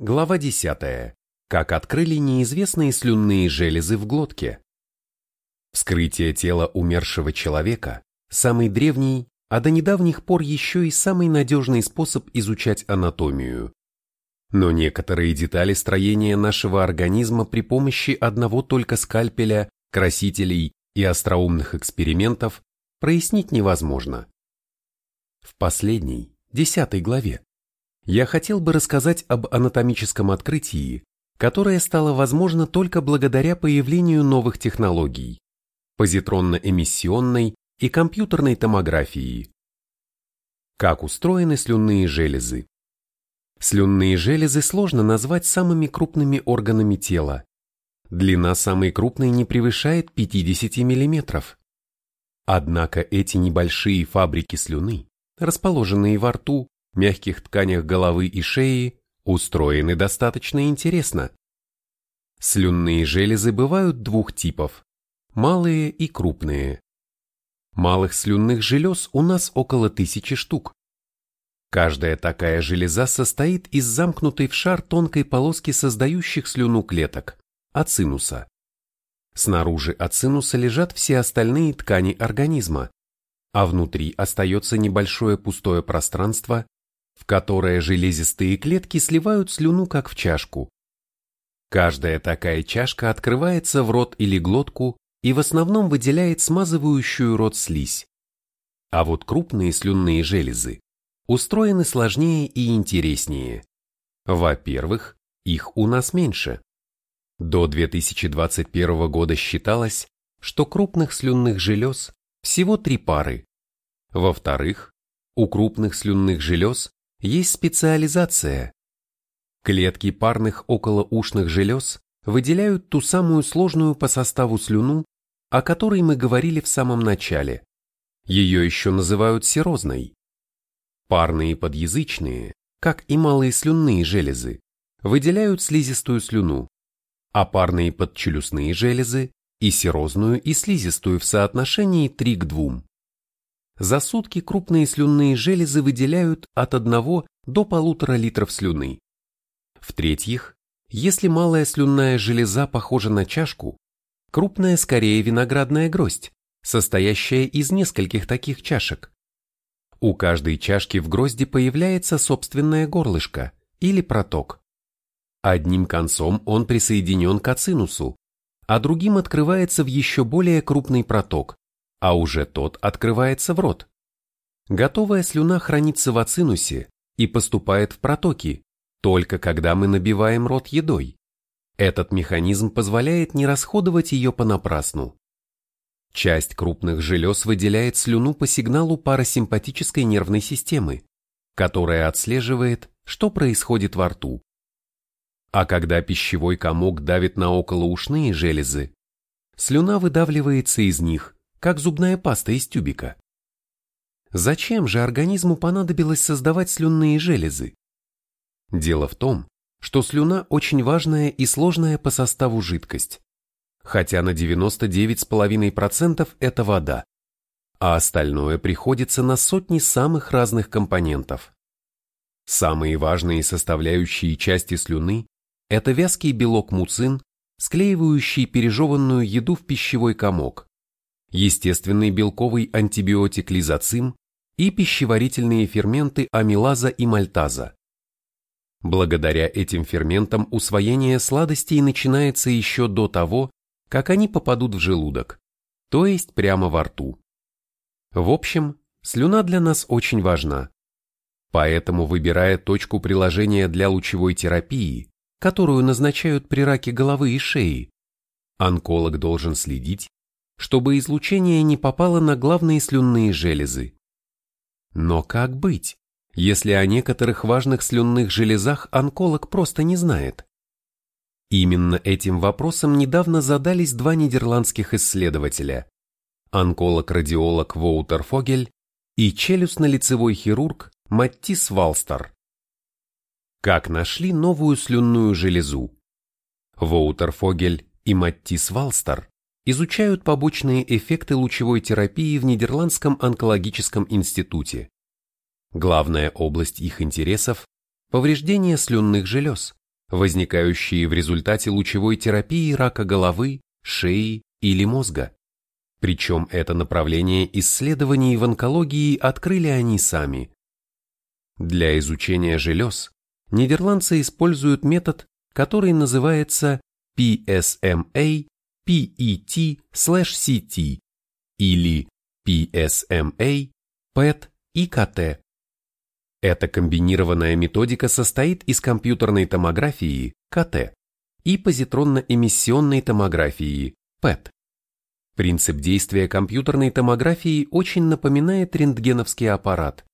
Глава 10. Как открыли неизвестные слюнные железы в глотке. Вскрытие тела умершего человека – самый древний, а до недавних пор еще и самый надежный способ изучать анатомию. Но некоторые детали строения нашего организма при помощи одного только скальпеля, красителей и остроумных экспериментов прояснить невозможно. В последней, десятой главе я хотел бы рассказать об анатомическом открытии, которое стало возможно только благодаря появлению новых технологий – позитронно-эмиссионной и компьютерной томографии. Как устроены слюнные железы? Слюнные железы сложно назвать самыми крупными органами тела. Длина самой крупной не превышает 50 мм. Однако эти небольшие фабрики слюны, расположенные во рту, мягких тканях головы и шеи устроены достаточно интересно. Слюнные железы бывают двух типов – малые и крупные. Малых слюнных желез у нас около тысячи штук. Каждая такая железа состоит из замкнутой в шар тонкой полоски создающих слюну клеток – ацинуса. Снаружи ацинуса лежат все остальные ткани организма, а внутри остается небольшое пустое пространство, в которое железистые клетки сливают слюну как в чашку. Каждая такая чашка открывается в рот или глотку и в основном выделяет смазывающую рот слизь. А вот крупные слюнные железы устроены сложнее и интереснее. Во-первых, их у нас меньше. До 2021 года считалось, что крупных слюнных желез всего три пары. Во-вторых, у крупных слюнных желез есть специализация. Клетки парных околоушных желез выделяют ту самую сложную по составу слюну, о которой мы говорили в самом начале. Ее еще называют серозной. Парные подъязычные, как и малые слюнные железы, выделяют слизистую слюну, а парные подчелюстные железы и серозную и слизистую в соотношении 3 к 2. За сутки крупные слюнные железы выделяют от 1 до 1,5 литров слюны. В-третьих, если малая слюнная железа похожа на чашку, крупная скорее виноградная гроздь, состоящая из нескольких таких чашек. У каждой чашки в грозди появляется собственное горлышко или проток. Одним концом он присоединен к ацинусу, а другим открывается в еще более крупный проток, а уже тот открывается в рот. Готовая слюна хранится в ацинусе и поступает в протоки, только когда мы набиваем рот едой. Этот механизм позволяет не расходовать ее понапрасну. Часть крупных желез выделяет слюну по сигналу парасимпатической нервной системы, которая отслеживает, что происходит во рту. А когда пищевой комок давит на околоушные железы, слюна выдавливается из них, как зубная паста из тюбика. Зачем же организму понадобилось создавать слюнные железы? Дело в том, что слюна очень важная и сложная по составу жидкость, хотя на 99,5% это вода, а остальное приходится на сотни самых разных компонентов. Самые важные составляющие части слюны – это вязкий белок муцин, склеивающий пережеванную еду в пищевой комок, естественный белковый антибиотик лизоцим и пищеварительные ферменты амилаза и мальтаза. Благодаря этим ферментам усвоение сладостей начинается еще до того, как они попадут в желудок, то есть прямо во рту. В общем, слюна для нас очень важна. Поэтому, выбирая точку приложения для лучевой терапии, которую назначают при раке головы и шеи, онколог должен следить, чтобы излучение не попало на главные слюнные железы. Но как быть, если о некоторых важных слюнных железах онколог просто не знает? Именно этим вопросом недавно задались два нидерландских исследователя – онколог-радиолог Воутер Фогель и челюстно-лицевой хирург Маттис Валстер. Как нашли новую слюнную железу? Воутер Фогель и Маттис Валстер изучают побочные эффекты лучевой терапии в Нидерландском онкологическом институте. Главная область их интересов – повреждение слюнных желез, возникающие в результате лучевой терапии рака головы, шеи или мозга. Причем это направление исследований в онкологии открыли они сами. Для изучения желез нидерландцы используют метод, который называется PSMA PET/CT или PSMA PET и КТ. Эта комбинированная методика состоит из компьютерной томографии КТ и позитронно-эмиссионной томографии ПЭТ. Принцип действия компьютерной томографии очень напоминает рентгеновский аппарат.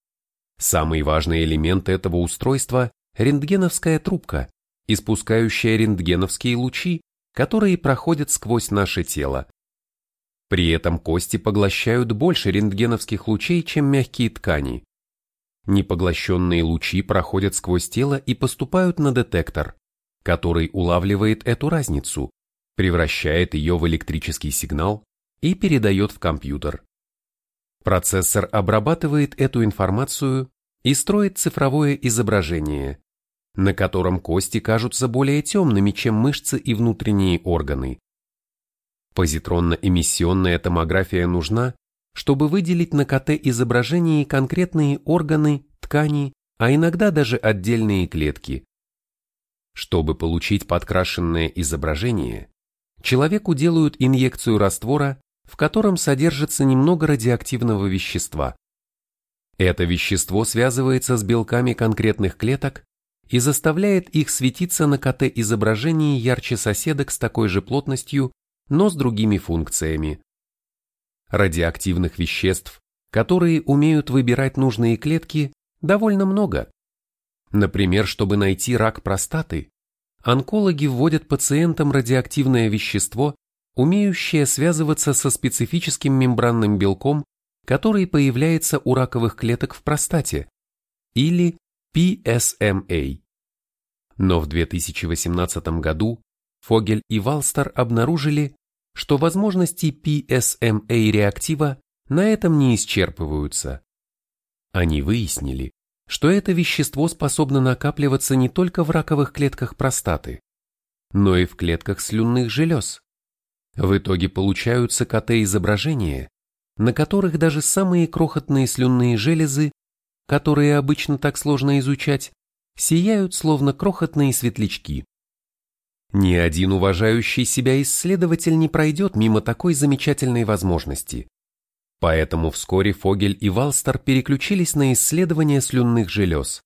Самый важный элемент этого устройства – рентгеновская трубка, испускающая рентгеновские лучи, которые проходят сквозь наше тело. При этом кости поглощают больше рентгеновских лучей, чем мягкие ткани. Непоглощенные лучи проходят сквозь тело и поступают на детектор, который улавливает эту разницу, превращает ее в электрический сигнал и передает в компьютер. Процессор обрабатывает эту информацию и строит цифровое изображение, на котором кости кажутся более темными, чем мышцы и внутренние органы. Позитронно-эмиссионная томография нужна, чтобы выделить на КТ-изображении конкретные органы, ткани, а иногда даже отдельные клетки. Чтобы получить подкрашенное изображение, человеку делают инъекцию раствора, в котором содержится немного радиоактивного вещества. Это вещество связывается с белками конкретных клеток и заставляет их светиться на КТ-изображении ярче соседок с такой же плотностью, но с другими функциями радиоактивных веществ, которые умеют выбирать нужные клетки, довольно много. Например, чтобы найти рак простаты, онкологи вводят пациентам радиоактивное вещество, умеющее связываться со специфическим мембранным белком, который появляется у раковых клеток в простате, или PSMA. Но в 2018 году Фогель и Валстер обнаружили, что возможности PSMA реактива на этом не исчерпываются. Они выяснили, что это вещество способно накапливаться не только в раковых клетках простаты, но и в клетках слюнных желез. В итоге получаются КТ-изображения, на которых даже самые крохотные слюнные железы, которые обычно так сложно изучать, сияют словно крохотные светлячки. Ни один уважающий себя исследователь не пройдет мимо такой замечательной возможности. Поэтому вскоре Фогель и Валстер переключились на исследование слюнных желез.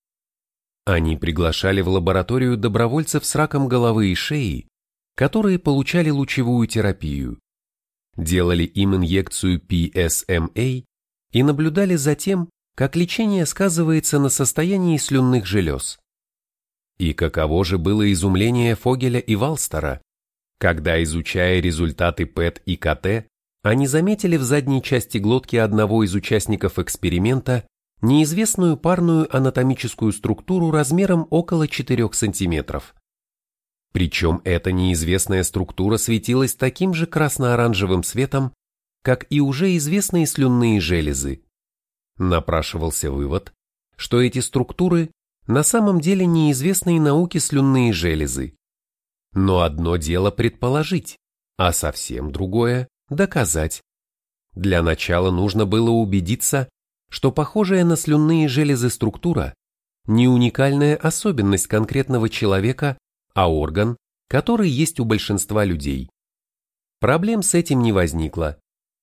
Они приглашали в лабораторию добровольцев с раком головы и шеи, которые получали лучевую терапию, делали им инъекцию PSMA и наблюдали за тем, как лечение сказывается на состоянии слюнных желез. И каково же было изумление Фогеля и Валстера, когда, изучая результаты ПЭТ и КТ, они заметили в задней части глотки одного из участников эксперимента неизвестную парную анатомическую структуру размером около 4 см. Причем эта неизвестная структура светилась таким же красно-оранжевым светом, как и уже известные слюнные железы. Напрашивался вывод, что эти структуры на самом деле неизвестные науке слюнные железы. Но одно дело предположить, а совсем другое – доказать. Для начала нужно было убедиться, что похожая на слюнные железы структура не уникальная особенность конкретного человека, а орган, который есть у большинства людей. Проблем с этим не возникло.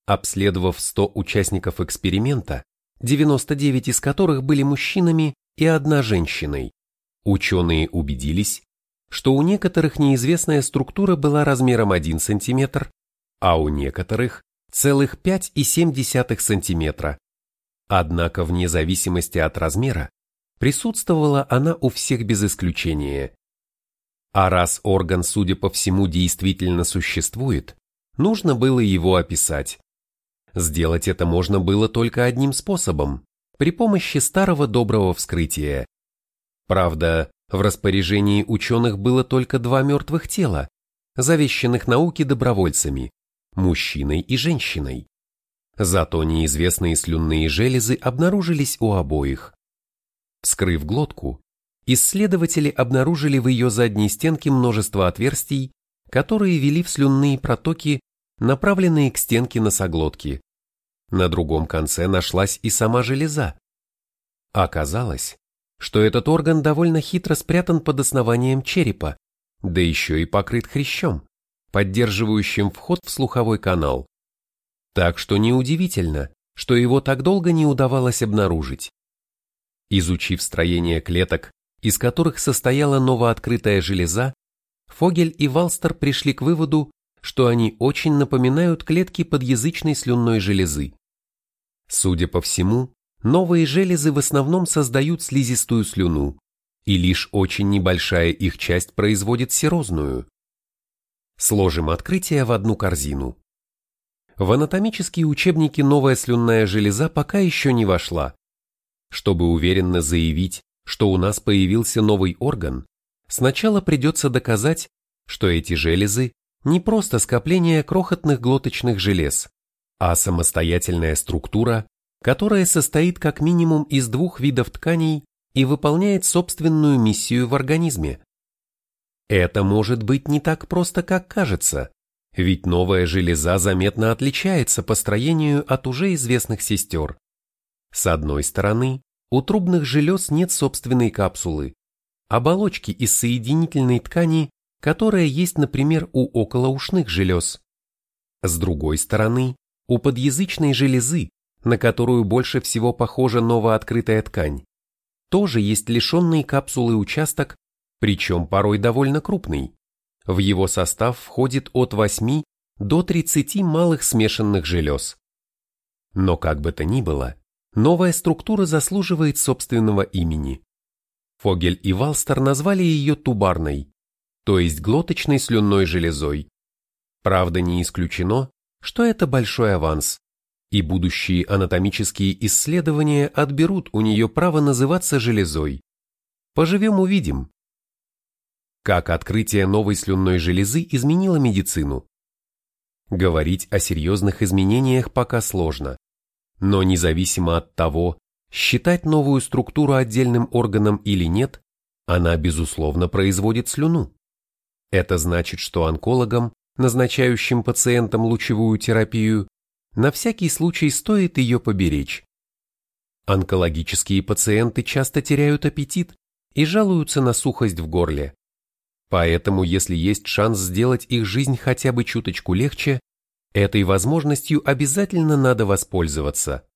Обследовав 100 участников эксперимента, 99 из которых были мужчинами, и одна женщиной. Ученые убедились, что у некоторых неизвестная структура была размером 1 см, а у некоторых целых 5,7 см. Однако вне зависимости от размера присутствовала она у всех без исключения. А раз орган, судя по всему, действительно существует, нужно было его описать. Сделать это можно было только одним способом при помощи старого доброго вскрытия. Правда, в распоряжении ученых было только два мертвых тела, завещанных науке добровольцами, мужчиной и женщиной. Зато неизвестные слюнные железы обнаружились у обоих. Вскрыв глотку, исследователи обнаружили в ее задней стенке множество отверстий, которые вели в слюнные протоки, направленные к стенке носоглотки. На другом конце нашлась и сама железа. Оказалось, что этот орган довольно хитро спрятан под основанием черепа, да еще и покрыт хрящом, поддерживающим вход в слуховой канал. Так что неудивительно, что его так долго не удавалось обнаружить. Изучив строение клеток, из которых состояла новооткрытая железа, Фогель и Валстер пришли к выводу, что они очень напоминают клетки подъязычной слюнной железы. Судя по всему, новые железы в основном создают слизистую слюну, и лишь очень небольшая их часть производит серозную. Сложим открытие в одну корзину. В анатомические учебники новая слюнная железа пока еще не вошла. Чтобы уверенно заявить, что у нас появился новый орган, сначала придется доказать, что эти железы не просто скопление крохотных глоточных желез, а самостоятельная структура, которая состоит как минимум из двух видов тканей и выполняет собственную миссию в организме. Это может быть не так просто, как кажется, ведь новая железа заметно отличается по строению от уже известных сестер. С одной стороны, у трубных желез нет собственной капсулы, оболочки из соединительной ткани, которая есть, например, у околоушных желез. С другой стороны, у подъязычной железы, на которую больше всего похожа новооткрытая ткань, тоже есть лишенный капсулы участок, причем порой довольно крупный. В его состав входит от 8 до 30 малых смешанных желез. Но как бы то ни было, новая структура заслуживает собственного имени. Фогель и Валстер назвали ее тубарной, то есть глоточной слюнной железой. Правда, не исключено, что это большой аванс, и будущие анатомические исследования отберут у нее право называться железой. Поживем увидим. Как открытие новой слюнной железы изменило медицину? Говорить о серьезных изменениях пока сложно, но независимо от того, считать новую структуру отдельным органом или нет, она безусловно производит слюну. Это значит, что онкологам, назначающим пациентам лучевую терапию, на всякий случай стоит ее поберечь. Онкологические пациенты часто теряют аппетит и жалуются на сухость в горле. Поэтому, если есть шанс сделать их жизнь хотя бы чуточку легче, этой возможностью обязательно надо воспользоваться.